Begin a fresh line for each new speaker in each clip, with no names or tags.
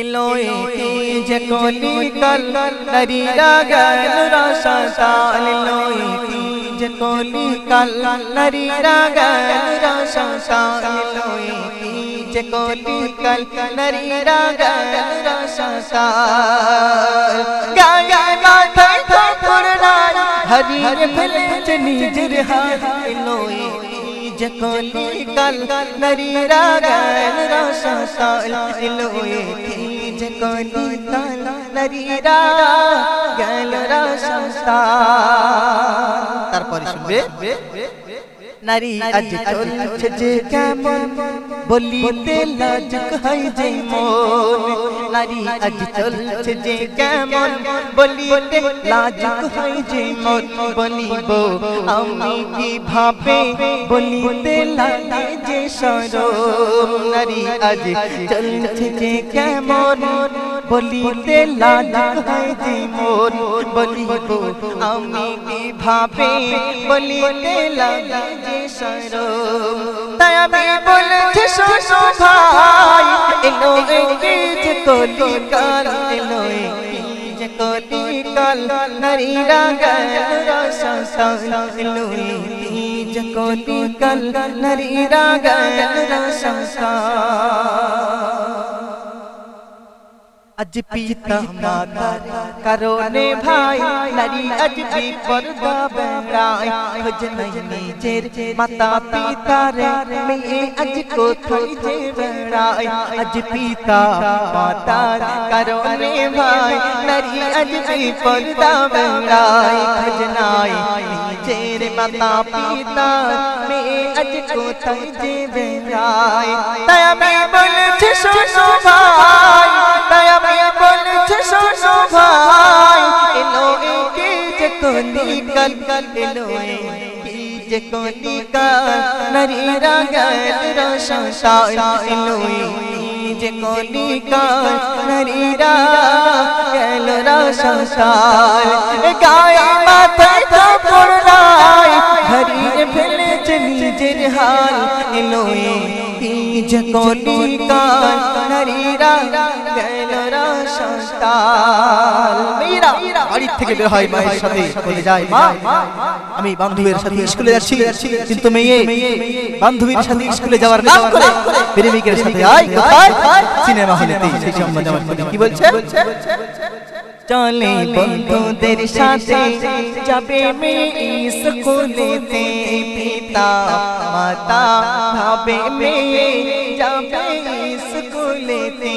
Eloi की जकोली कल नरीरा gun रसताल Eloi की जकोली कल नरीरा गन रसताल इलोए की जकोली कल नरीरा गन रसताल गाया माथा ठोकुरना हरी भले चनी जिरहा इलोए जकोली कल नरी रागन रसा साल लोए কোটি তল নারীরা গেল রাস্তা তারপরে শুনবে? নারী আজ চলছে যে কেমন বলিতে লাজ খাই যে মন। নারী আজ চলছে যে কেমন বলিতে লাজ খাই যে মন। বলিব আমি কি ভাবে বলিতে লাগে যে সরম। নারী আজ চলছে যে কেমন। বলিতে লাজ খাই যে মন বলিব আমি কি ভাবে বলিতে লাগে যে সরম তাই আমি বলছি শোনো ভাই এলো এই যে কলি কাল এলো এই যে কলি কাল নারীরা গল রসাল এলো এই যে কলি কাল নারীরা গল अज पीता माता करो ने भाई नरी अज भी पर्दा बहराए खोज नहीं नेजर माता पीता रे मिले अज को थोड़ी जे बहराए अज पीता माता करो ने भाई नरी अज भी पर्दा बहराए खोज नहीं नेजर माता पीता मिले अज को थोड़ी जे बहराए तया मैं बोल छ सुनो भाई कल कल लोए बीज कोनी का नरी रा रोशन ताई लोए का नरीरा गल रोशन ताल गाय माथे बीज कोनी का नरीरा गल रोशन মেয়েরা বাড়ির থেকে বের হয় মায়ের সাথে। বলে যায় মা আমি বান্ধবীর সাথে স্কুলে যাচ্ছি। কিন্তু মেয়ে বান্ধবীর সাথে স্কুলে যাওয়ার নাম করে প্রেমিকের সাথে আয় কোথায়? সিনেমা হলেতে সেই সম্বন্ধে আমার কি বলছে? চলে বন্ধুদের সাথে যাবে মেয়ে স্কুলেতে পিতা মাতা ভাবে মেয়ে যাবে স্কুলেতে।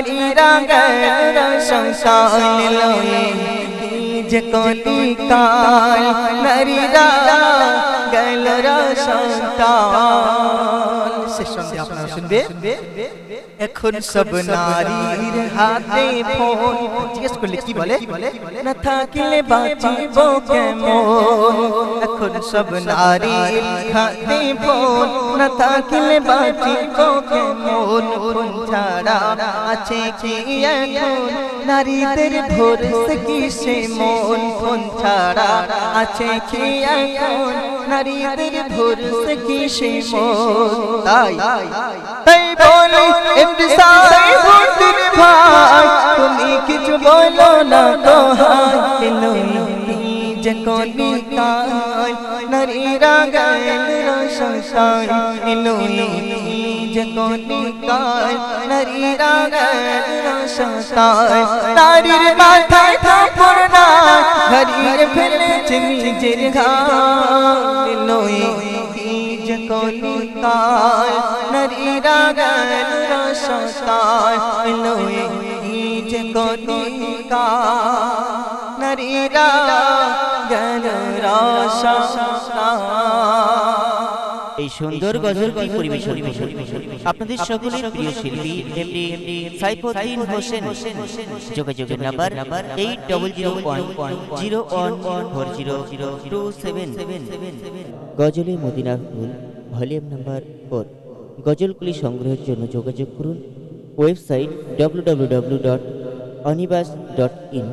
কলিকা নারীরা গল সংসার এলোয়ে যে কলিকা নারীরা গল সংসার শেষ সঙ্গে আপনারা শুনবে এখন সব নারীর হাতে ফোন জিজ্ঞেস করলে কি বলে না থাকলে বাঁচিব কেমন এখন সব নারীর হাতে ফোন না থাকলে বাঁচিব কেমন ফোন ছাড়া আছে কি এখন নারীদের ভোরস কিসে মন ফোন ছাড়া আছে কি এখন হানারিদের ধরছে কি সে তাই। তাই বলি ইমতিসাই ভর্তির ভাই তুমি কিছু বলো না কহাই যে কলিকায় নারীরা গায়েন রসসায় নদী যে কলিকায় নারীরা গায়েন রসসায় নারীর মাথায় থাপড় हरी फिर चमी जिरघा लोई बीज कोलिकाय नरी रागन रसताय लोई बीज कोलिकाय नरी रागन रसताय
এই সুন্দর গজল গজলটি পরিবেশন আপনাদের সকলের প্রিয় শিল্পী এমডি সাইফুদ্দিন হোসেন। যোগাযোগের number eight double zero one zero one four zero two seven গজলে মদিনার ফুল ভলিউম নাম্বার ফোর। গজলগুলি সংগ্রহের জন্য যোগাযোগ করুন। Website W W W dot অনিবাস dot in